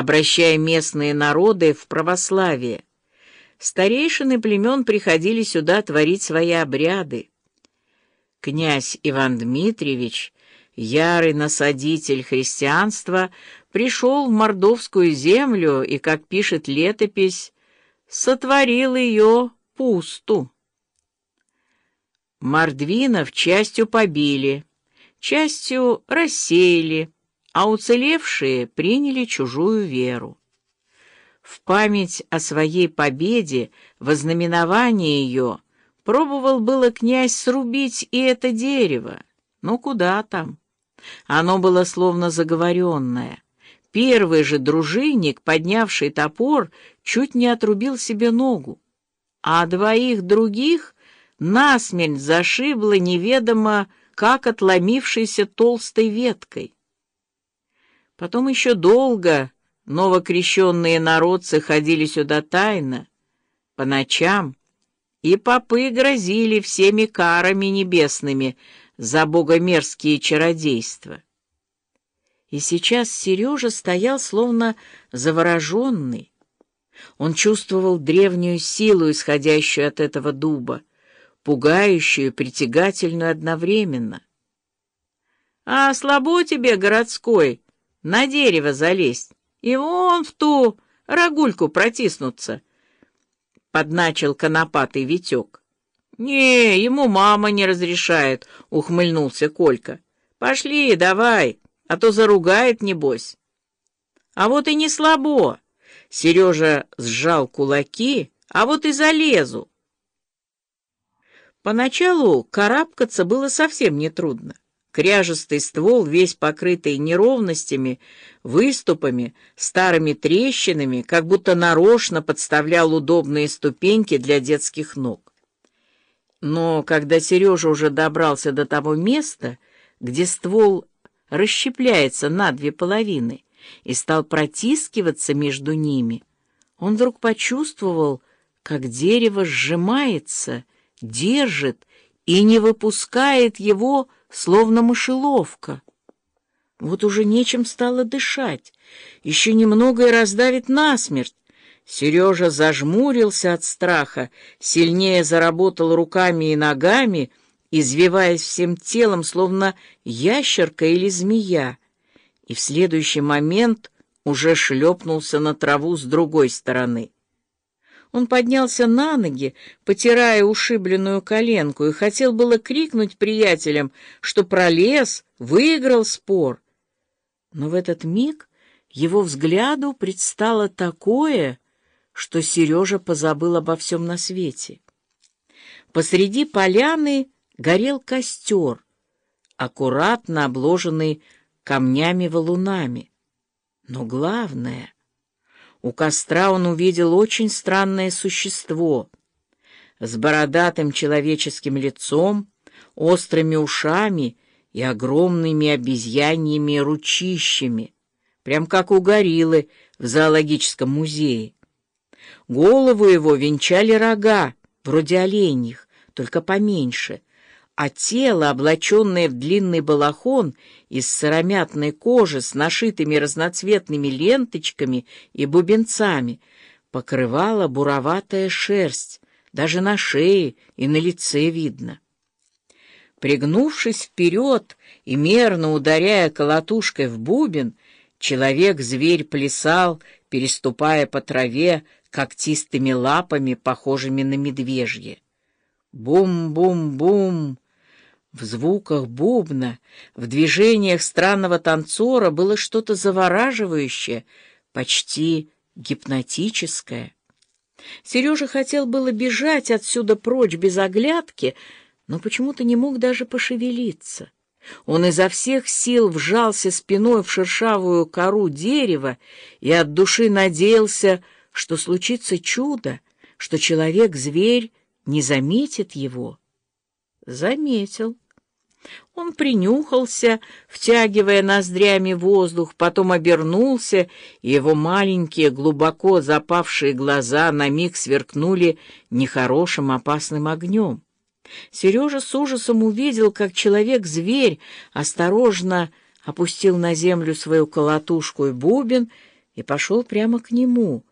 обращая местные народы в православие. Старейшины племен приходили сюда творить свои обряды. Князь Иван Дмитриевич, ярый насадитель христианства, пришел в мордовскую землю и, как пишет летопись, сотворил ее пусту. Мордвинов частью побили, частью рассеяли, а уцелевшие приняли чужую веру. В память о своей победе, во знаменование ее, пробовал было князь срубить и это дерево, но куда там? Оно было словно заговоренное. Первый же дружинник, поднявший топор, чуть не отрубил себе ногу, а двоих других насмерть зашибло неведомо, как отломившейся толстой веткой. Потом еще долго новокрещенные народцы ходили сюда тайно, по ночам, и попы грозили всеми карами небесными за богомерзкие чародейства. И сейчас Сережа стоял словно завороженный. Он чувствовал древнюю силу, исходящую от этого дуба, пугающую притягательную одновременно. «А слабо тебе, городской, на дерево залезть и вон в ту рогульку протиснуться», — подначил конопатый Витек. «Не, ему мама не разрешает», — ухмыльнулся Колька. «Пошли, давай» а то заругает, небось. А вот и не слабо. Сережа сжал кулаки, а вот и залезу. Поначалу карабкаться было совсем нетрудно. Кряжестый ствол, весь покрытый неровностями, выступами, старыми трещинами, как будто нарочно подставлял удобные ступеньки для детских ног. Но когда Сережа уже добрался до того места, где ствол расщепляется на две половины, и стал протискиваться между ними, он вдруг почувствовал, как дерево сжимается, держит и не выпускает его, словно мышеловка. Вот уже нечем стало дышать, еще немного и раздавит насмерть. Сережа зажмурился от страха, сильнее заработал руками и ногами, извиваясь всем телом, словно ящерка или змея, и в следующий момент уже шлепнулся на траву с другой стороны. Он поднялся на ноги, потирая ушибленную коленку, и хотел было крикнуть приятелям, что пролез, выиграл спор. Но в этот миг его взгляду предстало такое, что Сережа позабыл обо всем на свете. Посреди поляны горел костер, аккуратно обложенный камнями-валунами. Но главное, у костра он увидел очень странное существо с бородатым человеческим лицом, острыми ушами и огромными обезьяньями ручищами, прям как у гориллы в зоологическом музее. Голову его венчали рога, вроде оленьих, только поменьше — а тело, облаченное в длинный балахон из сыромятной кожи с нашитыми разноцветными ленточками и бубенцами, покрывала буроватая шерсть, даже на шее и на лице видно. Пригнувшись вперед и мерно ударяя колотушкой в бубен, человек-зверь плясал, переступая по траве когтистыми лапами, похожими на медвежье. Бум-бум-бум! В звуках бубна, в движениях странного танцора было что-то завораживающее, почти гипнотическое. Сережа хотел было бежать отсюда прочь без оглядки, но почему-то не мог даже пошевелиться. Он изо всех сил вжался спиной в шершавую кору дерева и от души надеялся, что случится чудо, что человек-зверь не заметит его. Заметил. Он принюхался, втягивая ноздрями воздух, потом обернулся, и его маленькие, глубоко запавшие глаза на миг сверкнули нехорошим опасным огнем. Сережа с ужасом увидел, как человек-зверь осторожно опустил на землю свою колотушку и бубен и пошел прямо к нему,